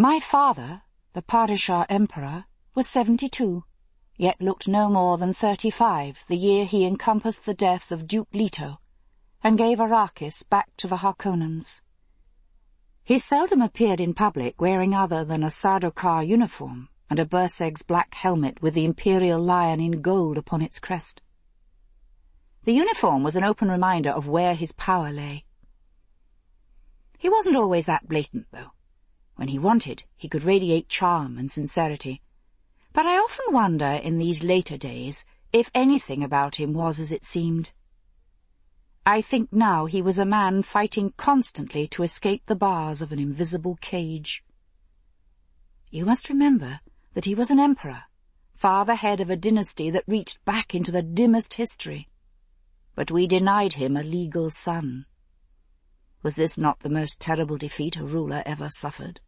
My father, the Padishah Emperor, was seventy-two, yet looked no more than thirty-five the year he encompassed the death of Duke Leto, and gave Arrakis back to the Harkonnens. He seldom appeared in public wearing other than a Sardaukar uniform and a Burseg's black helmet with the imperial lion in gold upon its crest. The uniform was an open reminder of where his power lay. He wasn't always that blatant, though. When he wanted, he could radiate charm and sincerity. But I often wonder in these later days if anything about him was as it seemed. I think now he was a man fighting constantly to escape the bars of an invisible cage. You must remember that he was an emperor, father head of a dynasty that reached back into the dimmest history. But we denied him a legal son. Was this not the most terrible defeat a ruler ever suffered?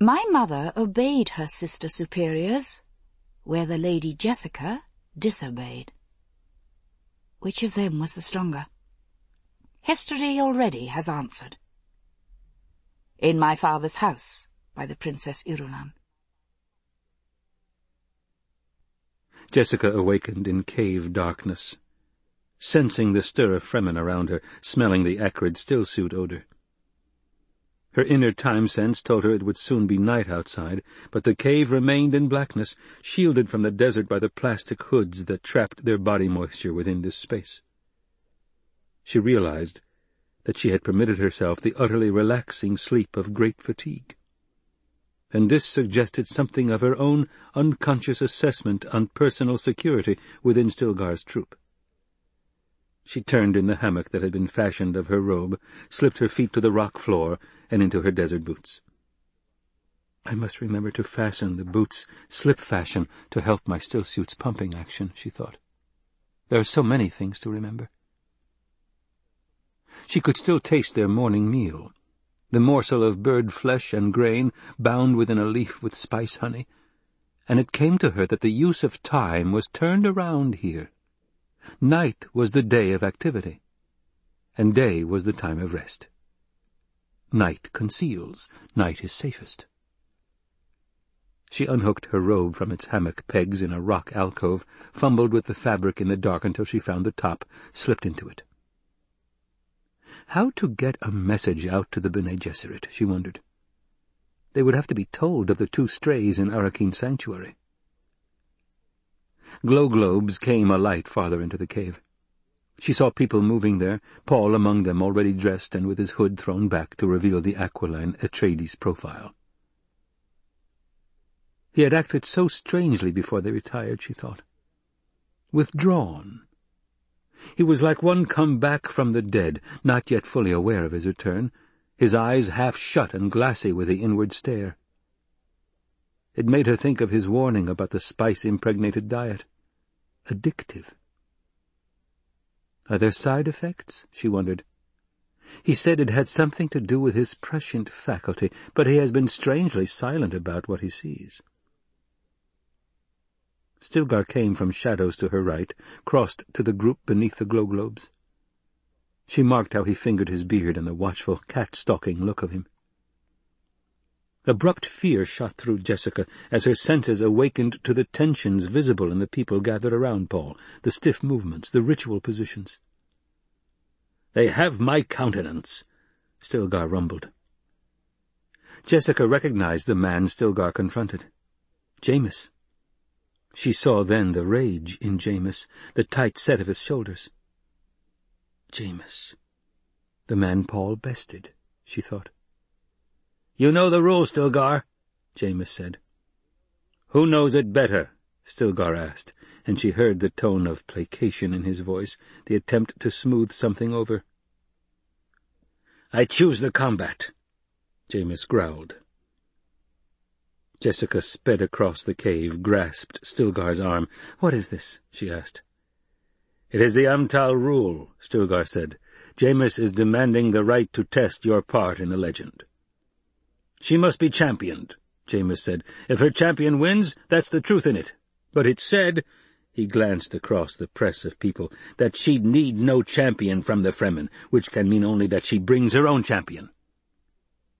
My mother obeyed her sister superiors, where the Lady Jessica disobeyed. Which of them was the stronger? History already has answered. In my father's house, by the Princess Irulan. Jessica awakened in cave darkness, sensing the stir of Fremen around her, smelling the acrid stillsuit odor. Her inner time sense told her it would soon be night outside, but the cave remained in blackness, shielded from the desert by the plastic hoods that trapped their body moisture within this space. She realized that she had permitted herself the utterly relaxing sleep of great fatigue. And this suggested something of her own unconscious assessment on personal security within Stilgar's troop. She turned in the hammock that had been fashioned of her robe, slipped her feet to the rock floor, and into her desert boots. I must remember to fasten the boots slip fashion to help my stillsuit's pumping action, she thought. There are so many things to remember. She could still taste their morning meal, the morsel of bird flesh and grain bound within a leaf with spice honey, and it came to her that the use of time was turned around here. Night was the day of activity, and day was the time of rest. Night conceals. Night is safest. She unhooked her robe from its hammock pegs in a rock alcove, fumbled with the fabric in the dark until she found the top, slipped into it. How to get a message out to the Bene Gesserit, she wondered. They would have to be told of the two strays in Arrakeen Sanctuary. Glow globes came alight farther into the cave. She saw people moving there, Paul among them already dressed and with his hood thrown back to reveal the aquiline Atreides profile. He had acted so strangely before they retired, she thought. Withdrawn. He was like one come back from the dead, not yet fully aware of his return, his eyes half shut and glassy with the inward stare. It made her think of his warning about the spice-impregnated diet. Addictive. Are there side effects? she wondered. He said it had something to do with his prescient faculty, but he has been strangely silent about what he sees. Stilgar came from shadows to her right, crossed to the group beneath the glow globes. She marked how he fingered his beard and the watchful, cat-stalking look of him. Abrupt fear shot through Jessica as her senses awakened to the tensions visible in the people gathered around Paul, the stiff movements, the ritual positions. "'They have my countenance,' Stilgar rumbled. Jessica recognized the man Stilgar confronted. Jameis. She saw then the rage in Jameis, the tight set of his shoulders. Jameis. The man Paul bested, she thought. You know the rules, Stilgar, Jameis said. Who knows it better? Stilgar asked, and she heard the tone of placation in his voice, the attempt to smooth something over. I choose the combat, Jameis growled. Jessica sped across the cave, grasped Stilgar's arm. "'What is this?' she asked. "'It is the Amtal rule,' Stilgar said. "'Jameis is demanding the right to test your part in the legend.' She must be championed, Jameis said. If her champion wins, that's the truth in it. But it's said, he glanced across the press of people, that she'd need no champion from the Fremen, which can mean only that she brings her own champion.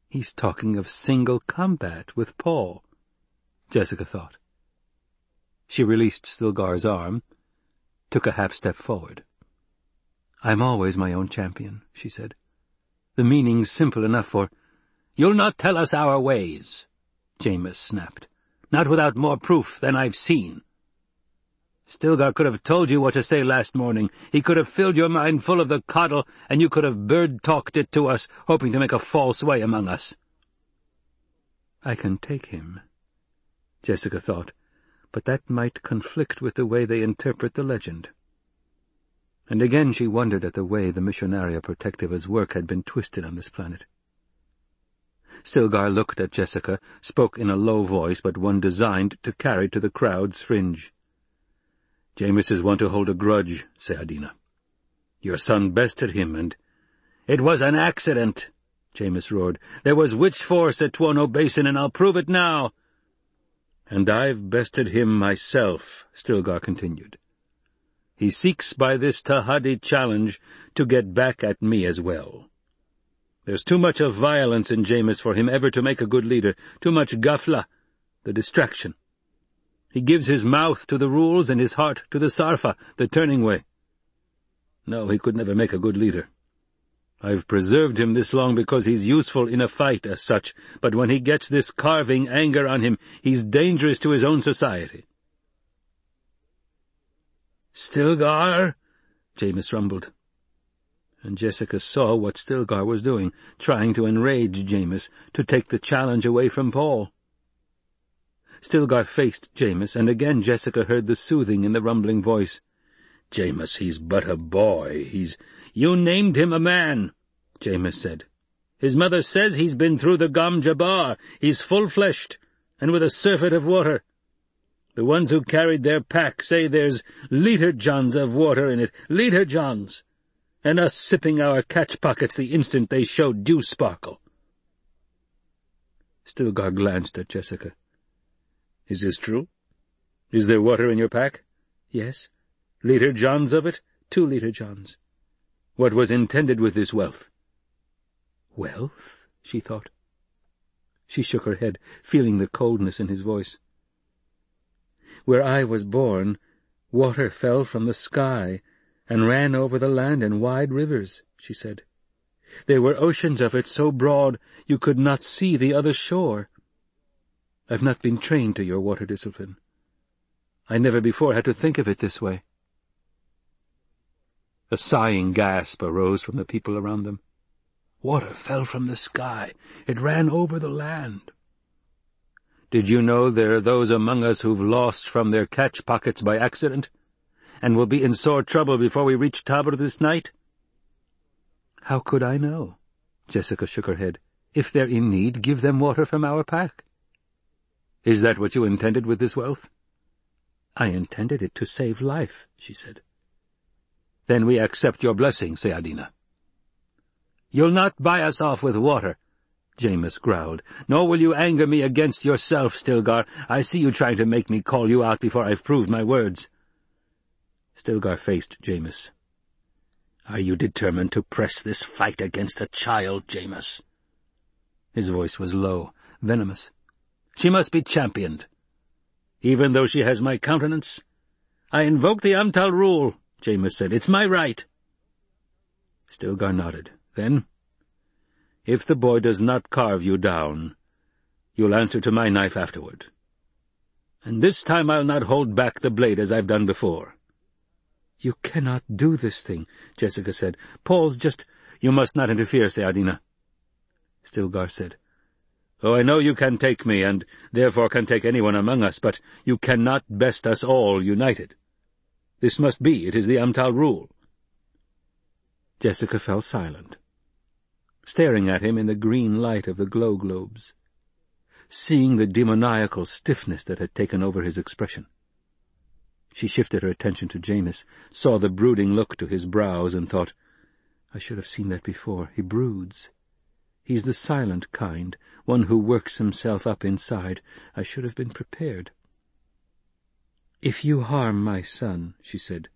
He's talking of single combat with Paul, Jessica thought. She released Stilgar's arm, took a half-step forward. I'm always my own champion, she said. The meaning's simple enough for... You'll not tell us our ways, Jameis snapped. Not without more proof than I've seen. Stilgar could have told you what to say last morning. He could have filled your mind full of the coddle, and you could have bird-talked it to us, hoping to make a false way among us. I can take him, Jessica thought, but that might conflict with the way they interpret the legend. And again she wondered at the way the Missionaria Protectiva's work had been twisted on this planet. Stilgar looked at Jessica, spoke in a low voice, but one designed to carry to the crowd's fringe. Jameis is one to hold a grudge, Sayyadina. Your son bested him, and— It was an accident, Jameis roared. There was witch force at Tuono Basin, and I'll prove it now. And I've bested him myself, Stilgar continued. He seeks by this Tahaddi challenge to get back at me as well. There's too much of violence in Jameis for him ever to make a good leader, too much ghafla, the distraction. He gives his mouth to the rules and his heart to the sarfa, the turning way. No, he could never make a good leader. I've preserved him this long because he's useful in a fight as such, but when he gets this carving anger on him, he's dangerous to his own society. Stilgar? Jameis rumbled. And Jessica saw what Stilgar was doing, trying to enrage Jameis, to take the challenge away from Paul. Stilgar faced Jameis, and again Jessica heard the soothing in the rumbling voice. Jameis, he's but a boy. He's— You named him a man, Jameis said. His mother says he's been through the Gom Jabbar. He's full-fleshed, and with a surfeit of water. The ones who carried their pack say there's literjons of water in it, literjons, and us sipping our catch-pockets the instant they showed dew sparkle. Stilgar glanced at Jessica. Is this true? Is there water in your pack? Yes. Literjons of it? Two literjons. What was intended with this wealth? Wealth? she thought. She shook her head, feeling the coldness in his voice. Where I was born, water fell from the sky and ran over the land in wide rivers, she said. There were oceans of it so broad you could not see the other shore. I've not been trained to your water discipline. I never before had to think of it this way. A sighing gasp arose from the people around them. Water fell from the sky. It ran over the land. Did you know there are those among us who've lost from their catch-pockets by accident, and will be in sore trouble before we reach Tabr this night? How could I know? Jessica shook her head. If they're in need, give them water from our pack. Is that what you intended with this wealth? I intended it to save life, she said. Then we accept your blessing, Sayyadina. You'll not buy us off with water, Jameis growled. Nor will you anger me against yourself, Stilgar. I see you trying to make me call you out before I've proved my words. Stilgar faced Jameis. Are you determined to press this fight against a child, Jameis? His voice was low, venomous. She must be championed. Even though she has my countenance. I invoke the Amtal rule, Jameis said. It's my right. Stilgar nodded. Then, if the boy does not carve you down, you'll answer to my knife afterward. And this time I'll not hold back the blade as I've done before. You cannot do this thing, Jessica said. Paul's just— You must not interfere, Sayyadina. Stilgar said. Oh, I know you can take me, and therefore can take anyone among us, but you cannot best us all united. This must be, it is the Amtal rule. Jessica fell silent, staring at him in the green light of the glow globes, seeing the demoniacal stiffness that had taken over his expression. She shifted her attention to Jameis, saw the brooding look to his brows, and thought, I should have seen that before. He broods. He's the silent kind, one who works himself up inside. I should have been prepared. If you harm my son, she said,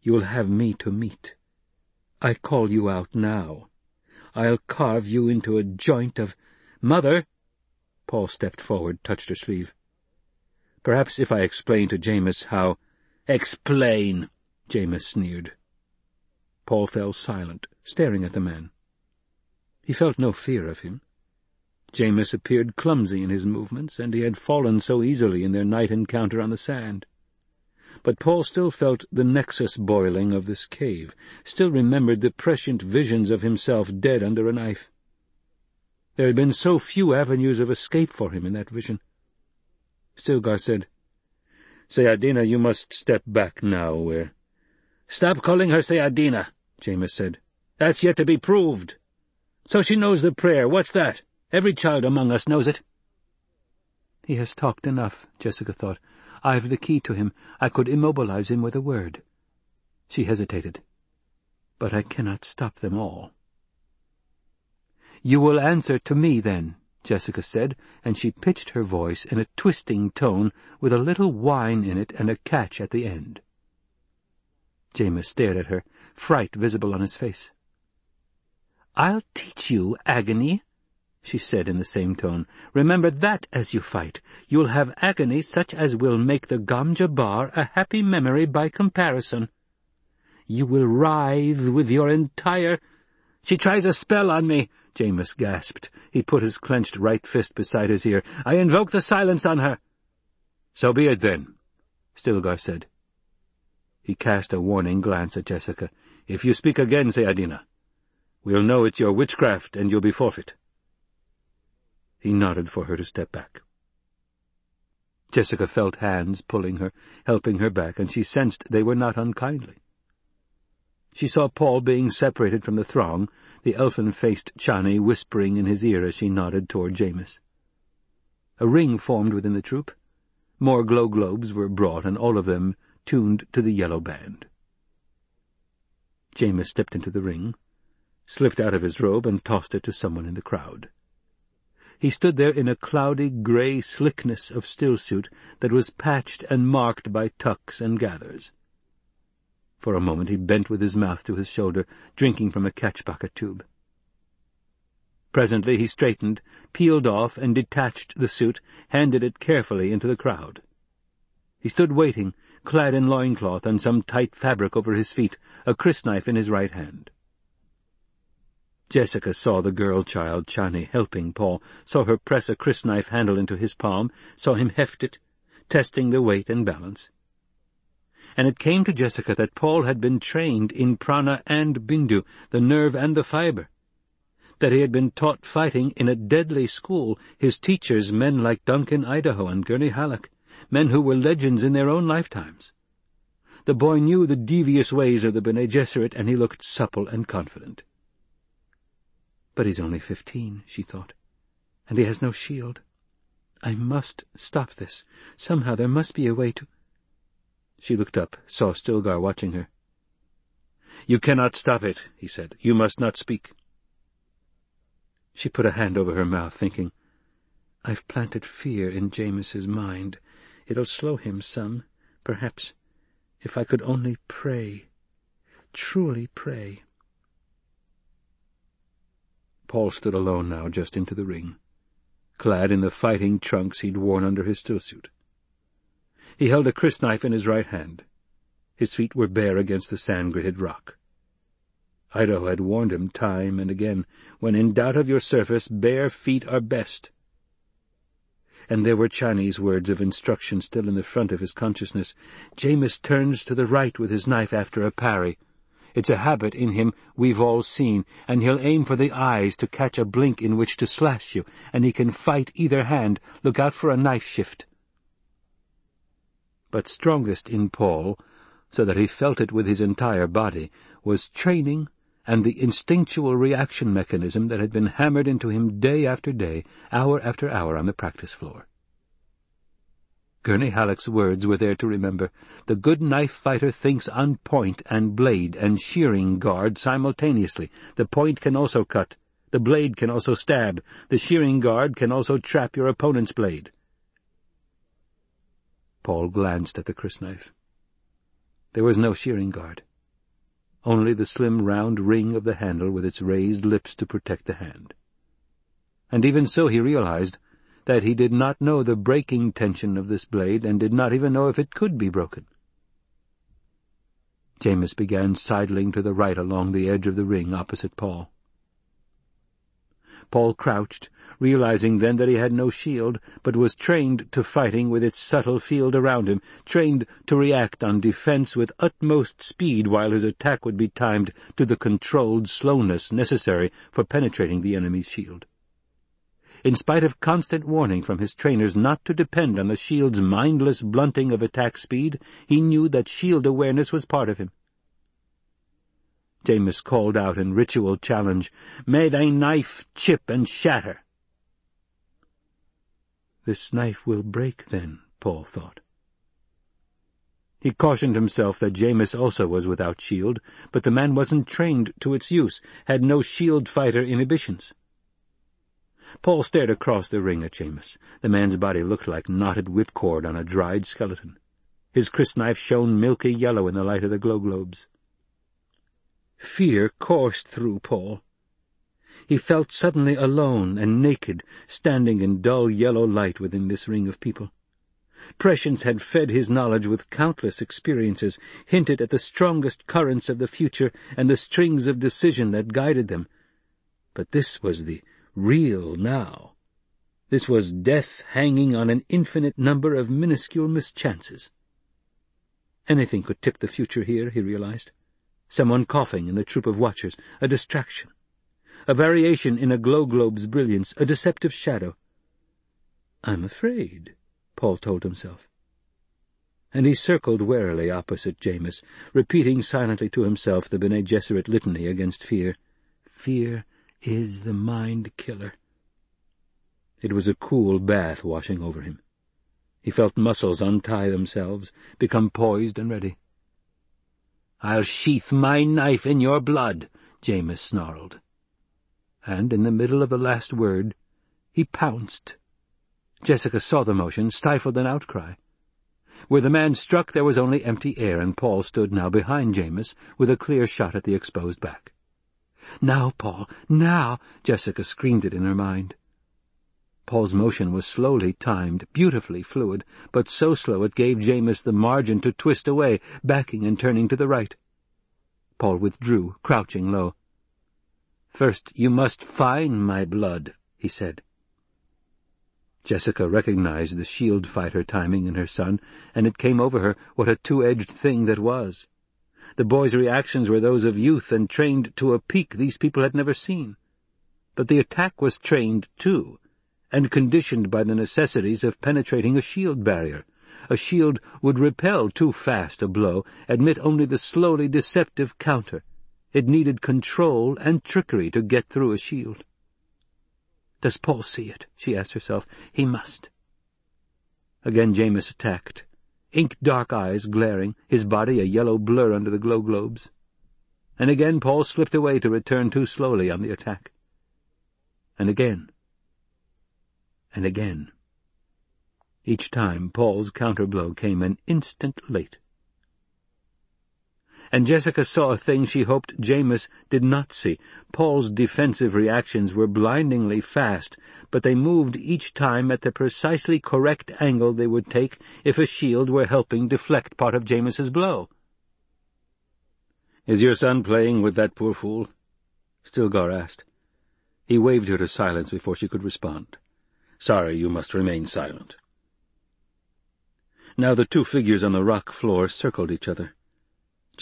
you'll have me to meet. I call you out now. I'll carve you into a joint of— Mother! Paul stepped forward, touched her sleeve. Perhaps if I explain to Jameis how— Explain! Jameis sneered. Paul fell silent, staring at the man. He felt no fear of him. Jameis appeared clumsy in his movements, and he had fallen so easily in their night encounter on the sand. But Paul still felt the nexus boiling of this cave, still remembered the prescient visions of himself dead under a knife. There had been so few avenues of escape for him in that vision. Stilgar said, Sayyadina, you must step back now, where— Stop calling her Sayyadina, Jameis said. That's yet to be proved. So she knows the prayer, what's that? Every child among us knows it. He has talked enough, Jessica thought. I've the key to him. I could immobilize him with a word. She hesitated. But I cannot stop them all. You will answer to me, then, Jessica said, and she pitched her voice in a twisting tone with a little whine in it and a catch at the end. Jameis stared at her, fright visible on his face. "'I'll teach you agony,' she said in the same tone. "'Remember that as you fight. You'll have agony such as will make the Gom Jabbar a happy memory by comparison. You will writhe with your entire—' "'She tries a spell on me!' Jameis gasped. He put his clenched right fist beside his ear. "'I invoke the silence on her!' "'So be it, then,' Stilgar said. He cast a warning glance at Jessica. "'If you speak again, Sayyadina, we'll know it's your witchcraft and you'll be forfeit.' He nodded for her to step back. Jessica felt hands pulling her, helping her back, and she sensed they were not unkindly. She saw Paul being separated from the throng, the elfin-faced Chani whispering in his ear as she nodded toward Jameis. A ring formed within the troop. More glow globes were brought, and all of them tuned to the yellow band. Jameis stepped into the ring, slipped out of his robe, and tossed it to someone in the crowd. He stood there in a cloudy grey slickness of stillsuit that was patched and marked by tucks and gathers. For a moment he bent with his mouth to his shoulder, drinking from a catch-bucket tube. Presently he straightened, peeled off and detached the suit, handed it carefully into the crowd. He stood waiting, clad in loincloth and some tight fabric over his feet, a knife in his right hand. Jessica saw the girl-child Chani helping Paul, saw her press a knife handle into his palm, saw him heft it, testing the weight and balance. And it came to Jessica that Paul had been trained in prana and bindu, the nerve and the fibre, that he had been taught fighting in a deadly school, his teachers men like Duncan Idaho and Gurney Halleck, men who were legends in their own lifetimes. The boy knew the devious ways of the Bene Gesserit, and he looked supple and confident. But he's only fifteen, she thought, and he has no shield. I must stop this. Somehow there must be a way to— She looked up, saw Stilgar watching her. "'You cannot stop it,' he said. "'You must not speak.' She put a hand over her mouth, thinking, I've planted fear in Jameis's mind. It'll slow him some, perhaps, if I could only pray, truly pray. Paul stood alone now, just into the ring, clad in the fighting trunks he'd worn under his stillsuit. He held a crysknife in his right hand. His feet were bare against the sand-gritted rock. Idaho had warned him time and again, when in doubt of your surface, bare feet are best and there were Chani's words of instruction still in the front of his consciousness. Jameis turns to the right with his knife after a parry. It's a habit in him we've all seen, and he'll aim for the eyes to catch a blink in which to slash you, and he can fight either hand. Look out for a knife shift. But strongest in Paul, so that he felt it with his entire body, was training and the instinctual reaction mechanism that had been hammered into him day after day, hour after hour on the practice floor. Gurney Halleck's words were there to remember. The good knife fighter thinks on point and blade and shearing guard simultaneously. The point can also cut. The blade can also stab. The shearing guard can also trap your opponent's blade. Paul glanced at the crysknife. There was no shearing guard. only the slim round ring of the handle with its raised lips to protect the hand. And even so he realized that he did not know the breaking tension of this blade and did not even know if it could be broken. Jameis began sidling to the right along the edge of the ring opposite Paul. Paul crouched, realizing then that he had no shield, but was trained to fighting with its subtle field around him, trained to react on defense with utmost speed while his attack would be timed to the controlled slowness necessary for penetrating the enemy's shield. In spite of constant warning from his trainers not to depend on the shield's mindless blunting of attack speed, he knew that shield awareness was part of him. Jameis called out in ritual challenge, May thy knife chip and shatter! This knife will break, then, Paul thought. He cautioned himself that Jameis also was without shield, but the man wasn't trained to its use, had no shield fighter inhibitions. Paul stared across the ring at Jameis. The man's body looked like knotted whipcord on a dried skeleton. His crysknife shone milky yellow in the light of the glow globes. Fear coursed through Paul. He felt suddenly alone and naked, standing in dull yellow light within this ring of people. Prescience had fed his knowledge with countless experiences, hinted at the strongest currents of the future and the strings of decision that guided them. But this was the real now. This was death hanging on an infinite number of minuscule mischances. Anything could tip the future here, he realized. Someone coughing in the troop of watchers, a distraction. A variation in a glow globe's brilliance, a deceptive shadow. I'm afraid, Paul told himself. And he circled warily opposite Jameis, repeating silently to himself the Bene Gesserit litany against fear. Fear is the mind-killer. It was a cool bath washing over him. He felt muscles untie themselves, become poised and ready. "'I'll sheath my knife in your blood,' Jameis snarled. And in the middle of the last word, he pounced. Jessica saw the motion, stifled an outcry. Where the man struck there was only empty air, and Paul stood now behind Jameis, with a clear shot at the exposed back. Now, Paul, now! Jessica screamed it in her mind. Paul's motion was slowly timed, beautifully fluid, but so slow it gave Jameis the margin to twist away, backing and turning to the right. Paul withdrew, crouching low. "'First you must find my blood,' he said. Jessica recognized the shield fighter timing in her son, and it came over her what a two-edged thing that was. The boy's reactions were those of youth and trained to a peak these people had never seen. But the attack was trained, too, and conditioned by the necessities of penetrating a shield barrier. A shield would repel too fast a blow, admit only the slowly deceptive counter. It needed control and trickery to get through a shield. Does Paul see it? she asked herself. He must. Again Jameis attacked ink-dark eyes glaring, his body a yellow blur under the glow globes. And again Paul slipped away to return too slowly on the attack. And again. And again. Each time Paul's counterblow came an instant late and Jessica saw a thing she hoped Jameis did not see. Paul's defensive reactions were blindingly fast, but they moved each time at the precisely correct angle they would take if a shield were helping deflect part of Jameis's blow. "'Is your son playing with that poor fool?' Stilgar asked. He waved her to silence before she could respond. "'Sorry, you must remain silent.' Now the two figures on the rock floor circled each other.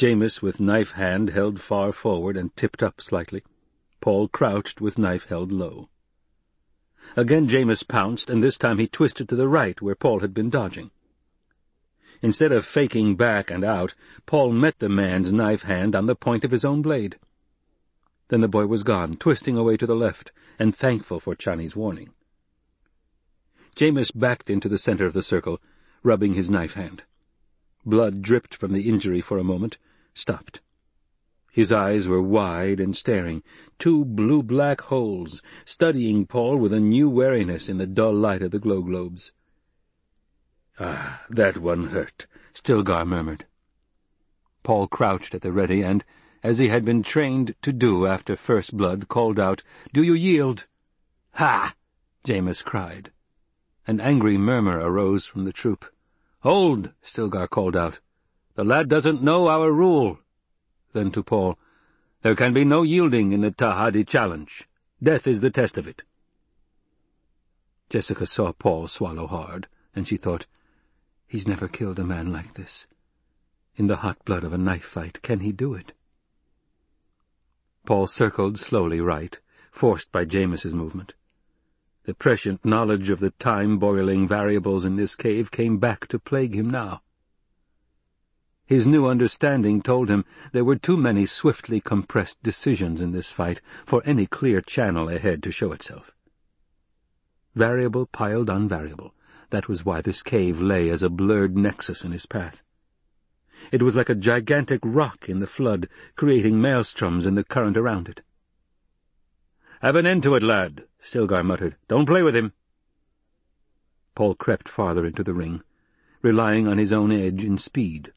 Jameis with knife hand held far forward and tipped up slightly. Paul crouched with knife held low. Again Jameis pounced, and this time he twisted to the right, where Paul had been dodging. Instead of faking back and out, Paul met the man's knife hand on the point of his own blade. Then the boy was gone, twisting away to the left, and thankful for Chani's warning. Jameis backed into the center of the circle, rubbing his knife hand. Blood dripped from the injury for a moment, stopped. His eyes were wide and staring, two blue-black holes, studying Paul with a new wariness in the dull light of the glow globes. "'Ah, that one hurt,' Stilgar murmured. Paul crouched at the ready and, as he had been trained to do after first blood, called out, Do you yield? Ha! Jameis cried. An angry murmur arose from the troop. Hold! Stilgar called out. The lad doesn't know our rule. Then to Paul, There can be no yielding in the Tahaddi challenge. Death is the test of it. Jessica saw Paul swallow hard, and she thought, He's never killed a man like this. In the hot blood of a knife fight, can he do it? Paul circled slowly right, forced by Jameis's movement. The prescient knowledge of the time-boiling variables in this cave came back to plague him now. His new understanding told him there were too many swiftly compressed decisions in this fight for any clear channel ahead to show itself. Variable piled on variable, that was why this cave lay as a blurred nexus in his path. It was like a gigantic rock in the flood, creating maelstroms in the current around it. "'Have an end to it, lad,' Stilgar muttered. "'Don't play with him.' Paul crept farther into the ring, relying on his own edge and speed.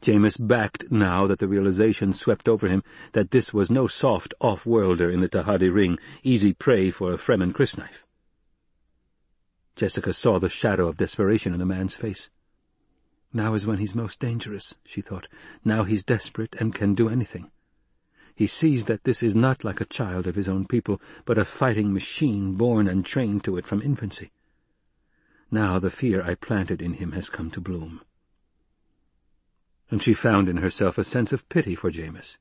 Jameis backed now that the realization swept over him that this was no soft off-worlder in the Tahaddi ring, easy prey for a Fremen crysknife. Jessica saw the shadow of desperation in the man's face. Now is when he's most dangerous, she thought. Now he's desperate and can do anything. He sees that this is not like a child of his own people, but a fighting machine born and trained to it from infancy. Now the fear I planted in him has come to bloom and she found in herself a sense of pity for Jameis,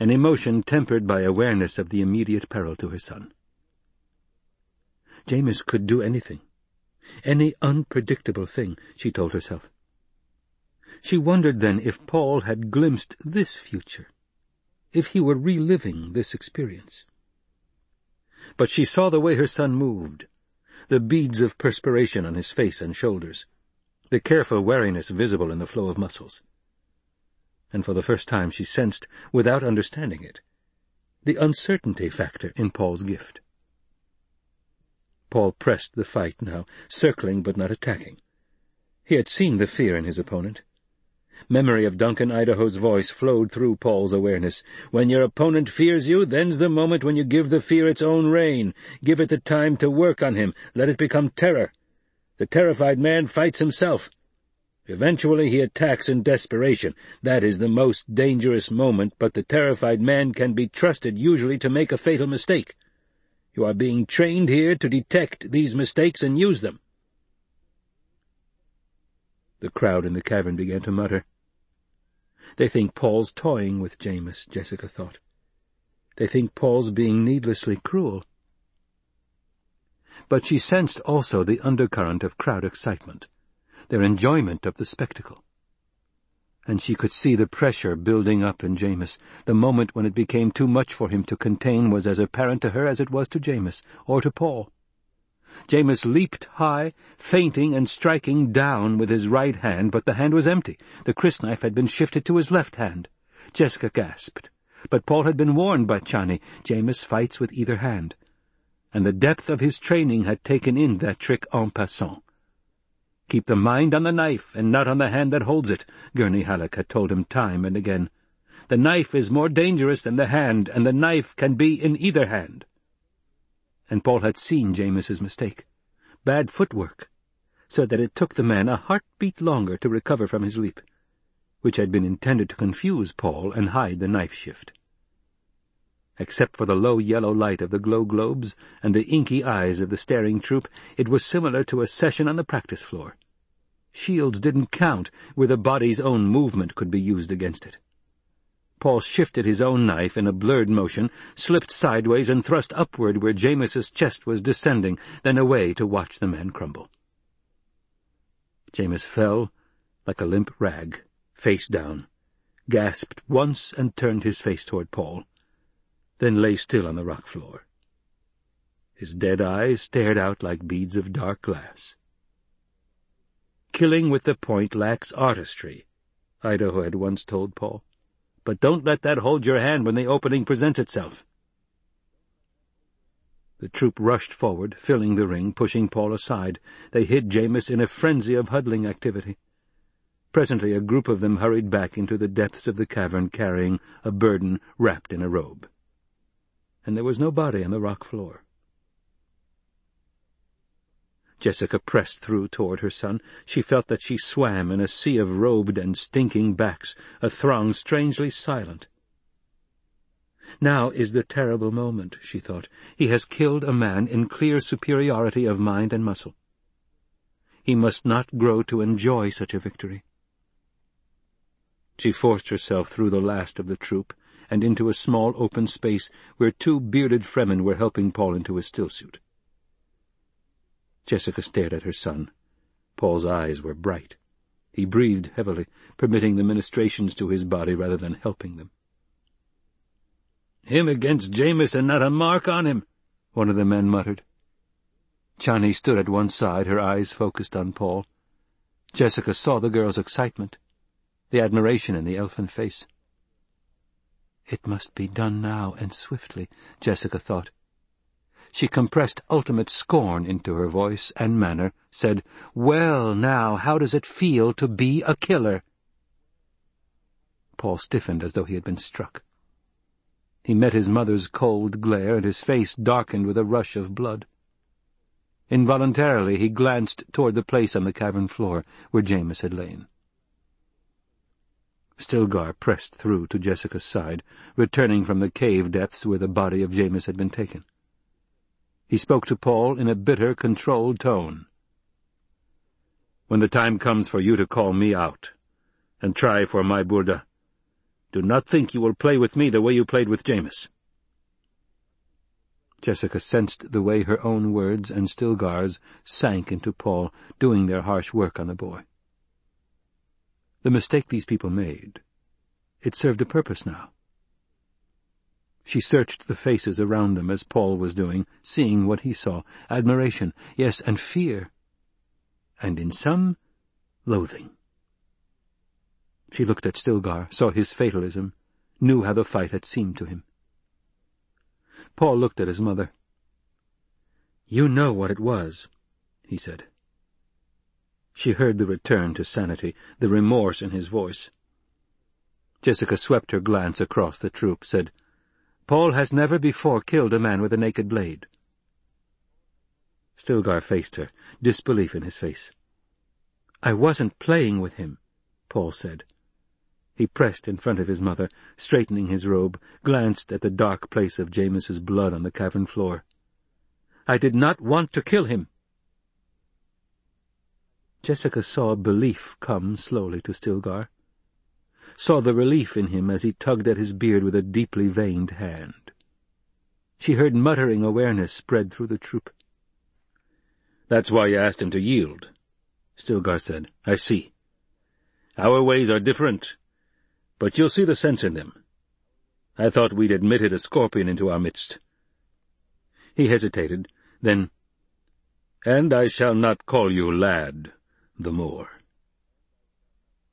an emotion tempered by awareness of the immediate peril to her son. Jameis could do anything, any unpredictable thing, she told herself. She wondered then if Paul had glimpsed this future, if he were reliving this experience. But she saw the way her son moved, the beads of perspiration on his face and shoulders, the careful wariness visible in the flow of muscles. And for the first time she sensed, without understanding it, the uncertainty factor in Paul's gift. Paul pressed the fight now, circling but not attacking. He had seen the fear in his opponent. Memory of Duncan Idaho's voice flowed through Paul's awareness. When your opponent fears you, then's the moment when you give the fear its own rein. Give it the time to work on him. Let it become terror. The terrified man fights himself. Eventually he attacks in desperation. That is the most dangerous moment, but the terrified man can be trusted usually to make a fatal mistake. You are being trained here to detect these mistakes and use them. The crowd in the cavern began to mutter. They think Paul's toying with Jameis, Jessica thought. They think Paul's being needlessly cruel but she sensed also the undercurrent of crowd excitement, their enjoyment of the spectacle. And she could see the pressure building up in Jameis. The moment when it became too much for him to contain was as apparent to her as it was to Jameis, or to Paul. Jameis leaped high, feinting and striking down with his right hand, but the hand was empty. The crysknife had been shifted to his left hand. Jessica gasped. But Paul had been warned by Chani, Jameis fights with either hand and the depth of his training had taken in that trick en passant. Keep the mind on the knife and not on the hand that holds it, Gurney Halleck had told him time and again. The knife is more dangerous than the hand, and the knife can be in either hand. And Paul had seen Jameis's mistake. Bad footwork, so that it took the man a heartbeat longer to recover from his leap, which had been intended to confuse Paul and hide the knife shift. Except for the low yellow light of the glow globes and the inky eyes of the staring troop, it was similar to a session on the practice floor. Shields didn't count where the body's own movement could be used against it. Paul shifted his own knife in a blurred motion, slipped sideways and thrust upward where Jameis's chest was descending, then away to watch the man crumble. Jameis fell like a limp rag, face down, gasped once and turned his face toward Paul then lay still on the rock floor. His dead eyes stared out like beads of dark glass. Killing with the point lacks artistry, Idaho had once told Paul. But don't let that hold your hand when the opening presents itself. The troop rushed forward, filling the ring, pushing Paul aside. They hid Jameis in a frenzy of huddling activity. Presently a group of them hurried back into the depths of the cavern carrying a burden wrapped in a robe. And there was no body on the rock floor. Jessica pressed through toward her son. She felt that she swam in a sea of robed and stinking backs, a throng strangely silent. Now is the terrible moment, she thought. He has killed a man in clear superiority of mind and muscle. He must not grow to enjoy such a victory. She forced herself through the last of the troop and into a small open space where two bearded Fremen were helping Paul into his stillsuit. Jessica stared at her son. Paul's eyes were bright. He breathed heavily, permitting the ministrations to his body rather than helping them. "'Him against Jameis and not a mark on him,' one of the men muttered. Chani stood at one side, her eyes focused on Paul. Jessica saw the girl's excitement, the admiration in the elfin face. It must be done now and swiftly, Jessica thought. She compressed ultimate scorn into her voice and manner, said, Well, now, how does it feel to be a killer? Paul stiffened as though he had been struck. He met his mother's cold glare, and his face darkened with a rush of blood. Involuntarily he glanced toward the place on the cavern floor where Jameis had lain. Stilgar pressed through to Jessica's side, returning from the cave depths where the body of Jameis had been taken. He spoke to Paul in a bitter, controlled tone. "'When the time comes for you to call me out, and try for my Burda, do not think you will play with me the way you played with Jameis.' Jessica sensed the way her own words and Stilgar's sank into Paul, doing their harsh work on the boy. The mistake these people made, it served a purpose now. She searched the faces around them as Paul was doing, seeing what he saw, admiration, yes, and fear, and in some, loathing. She looked at Stilgar, saw his fatalism, knew how the fight had seemed to him. Paul looked at his mother. "You know what it was," he said. She heard the return to sanity, the remorse in his voice. Jessica swept her glance across the troop, said, Paul has never before killed a man with a naked blade. Stilgar faced her, disbelief in his face. I wasn't playing with him, Paul said. He pressed in front of his mother, straightening his robe, glanced at the dark place of Jameis's blood on the cavern floor. I did not want to kill him. Jessica saw belief come slowly to Stilgar saw the relief in him as he tugged at his beard with a deeply veined hand. She heard muttering awareness spread through the troop. "'That's why you asked him to yield,' Stilgar said. "'I see. Our ways are different, but you'll see the sense in them. I thought we'd admitted a scorpion into our midst.' He hesitated, then, "'And I shall not call you lad the more.'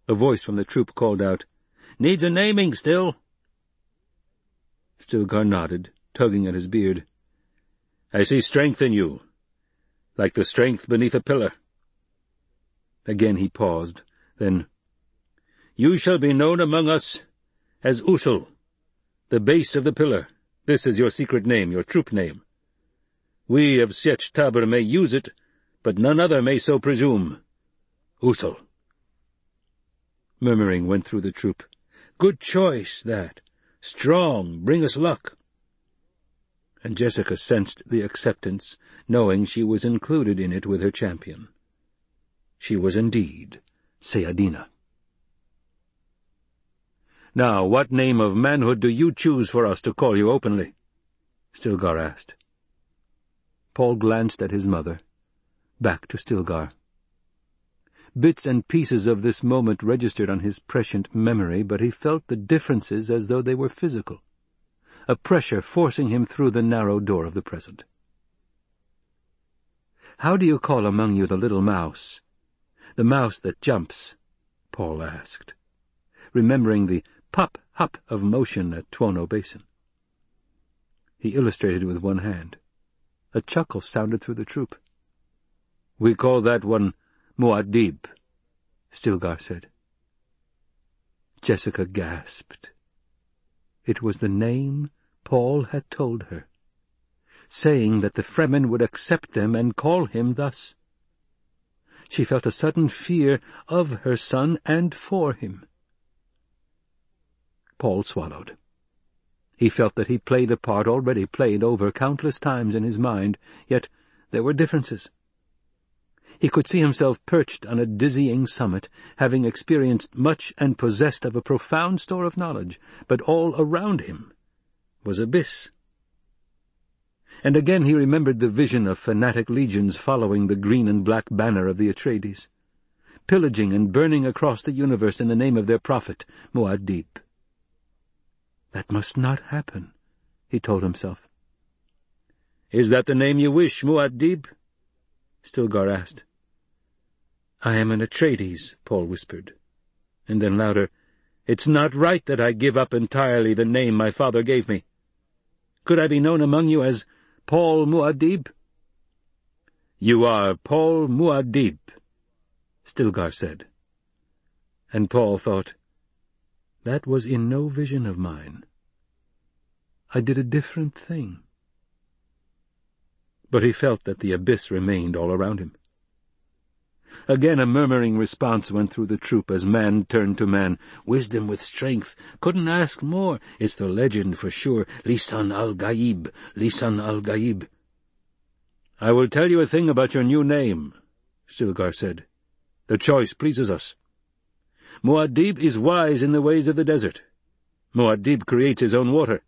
A voice from the troop called out, Needs a naming still. Stilgar nodded, tugging at his beard. I see strength in you, like the strength beneath a pillar. Again he paused, then, You shall be known among us as Usul, the base of the pillar. This is your secret name, your troop name. We of Sietch Tabr may use it, but none other may so presume. Usul. Murmuring went through the troop. Good choice, that. Strong, bring us luck. And Jessica sensed the acceptance, knowing she was included in it with her champion. She was indeed Sayyadina. Now, what name of manhood do you choose for us to call you openly? Stilgar asked. Paul glanced at his mother, back to Stilgar. Bits and pieces of this moment registered on his prescient memory, but he felt the differences as though they were physical, a pressure forcing him through the narrow door of the present. "'How do you call among you the little mouse? The mouse that jumps?' Paul asked, remembering the pop-hop of motion at Tuono Basin. He illustrated with one hand. A chuckle sounded through the troop. "'We call that one Muad'Dib, Stilgar said. Jessica gasped. It was the name Paul had told her, saying that the Fremen would accept them and call him thus. She felt a sudden fear of her son and for him. Paul swallowed. He felt that he played a part already played over countless times in his mind, yet there were differences. He could see himself perched on a dizzying summit, having experienced much and possessed of a profound store of knowledge, but all around him was abyss. And again he remembered the vision of fanatic legions following the green and black banner of the Atreides, pillaging and burning across the universe in the name of their prophet, Muad'Dib. That must not happen, he told himself. Is that the name you wish, Muad'Dib? Stilgar asked. I am an Atreides, Paul whispered. And then louder, It's not right that I give up entirely the name my father gave me. Could I be known among you as Paul Muad'Dib? You are Paul Muad'Dib, Stilgar said. And Paul thought, that was in no vision of mine. I did a different thing. But he felt that the abyss remained all around him. Again a murmuring response went through the troop as man turned to man. Wisdom with strength. Couldn't ask more. It's the legend for sure. Lisan al-Gaib. Lisan al-Gaib. I will tell you a thing about your new name, Stilgar said. The choice pleases us. Muad'Dib is wise in the ways of the desert. Muad'Dib creates his own water.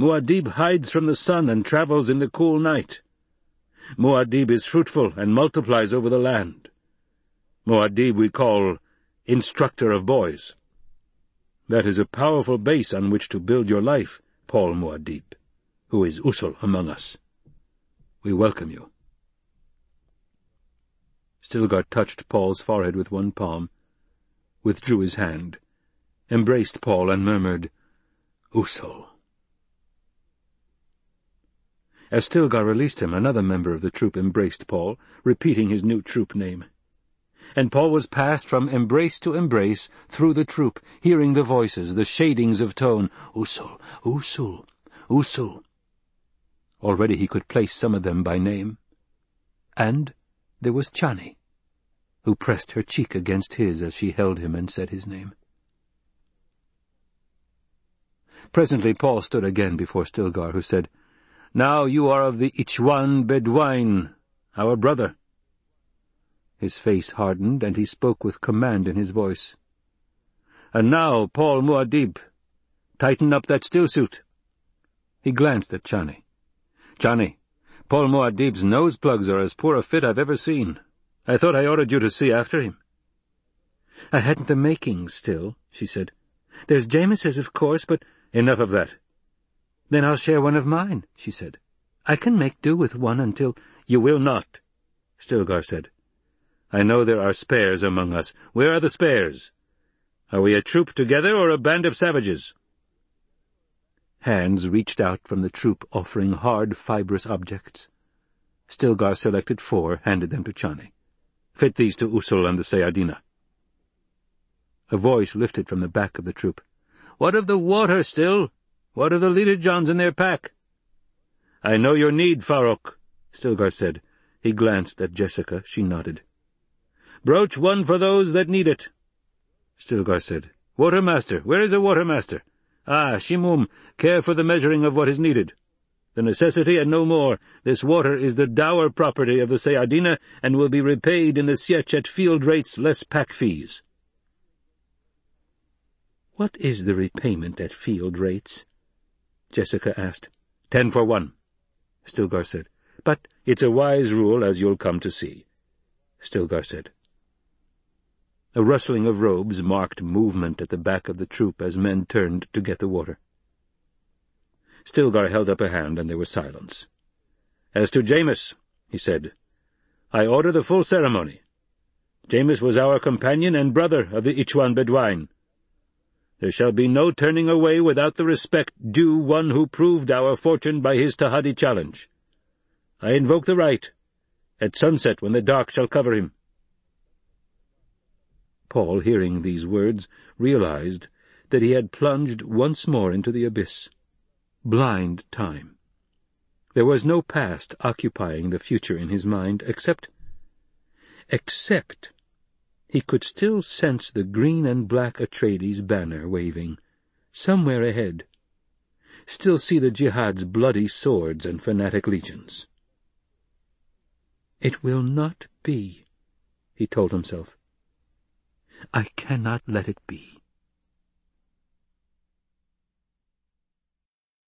Muad'Dib hides from the sun and travels in the cool night. Muad'Dib is fruitful and multiplies over the land. Muad'Dib we call instructor of boys. That is a powerful base on which to build your life, Paul Muad'Dib, who is Usul among us. We welcome you. Stilgar touched Paul's forehead with one palm, withdrew his hand, embraced Paul, and murmured, Usul. As Stilgar released him, another member of the troop embraced Paul, repeating his new troop name. And Paul was passed from embrace to embrace through the troop, hearing the voices, the shadings of tone, Usul, Usul, Usul. Already he could place some of them by name. And there was Chani, who pressed her cheek against his as she held him and said his name. Presently Paul stood again before Stilgar, who said, now you are of the Ichwan Bedouin, our brother. His face hardened, and he spoke with command in his voice. And now, Paul Muad'Dib, tighten up that still-suit. He glanced at Chani. Chani, Paul Muad'Dib's nose plugs are as poor a fit I've ever seen. I thought I ordered you to see after him. I hadn't the makings still, she said. There's Jameis's, of course, but— Enough of that. Then I'll share one of mine, she said. I can make do with one until— You will not, Stilgar said. I know there are spares among us. Where are the spares? Are we a troop together or a band of savages? Hands reached out from the troop offering hard, fibrous objects. Stilgar selected four, handed them to Chani. Fit these to Usul and the Sayyadina. A voice lifted from the back of the troop. What of the water, still? What are the literjons in their pack? I know your need, Farok, Stilgar said. He glanced at Jessica. She nodded. Broach one for those that need it. Stilgar said. Watermaster, where is a watermaster? Ah, Shimoom, care for the measuring of what is needed. The necessity and no more. This water is the dower property of the Sayyadina and will be repaid in the Sietch at field rates less pack fees. What is the repayment at field rates? Jessica asked. Ten for one, Stilgar said. But it's a wise rule, as you'll come to see, Stilgar said. A rustling of robes marked movement at the back of the troop as men turned to get the water. Stilgar held up a hand, and there was silence. As to Jameis, he said, I order the full ceremony. Jameis was our companion and brother of the Ichwan Bedouin. There shall be no turning away without the respect due one who proved our fortune by his Tahaddi challenge. I invoke the right, at sunset when the dark shall cover him. Paul, hearing these words, realized that he had plunged once more into the abyss. Blind time. There was no past occupying the future in his mind, except... except he could still sense the green and black Atreides banner waving, somewhere ahead. Still see the jihad's bloody swords and fanatic legions. It will not be, he told himself. I cannot let it be.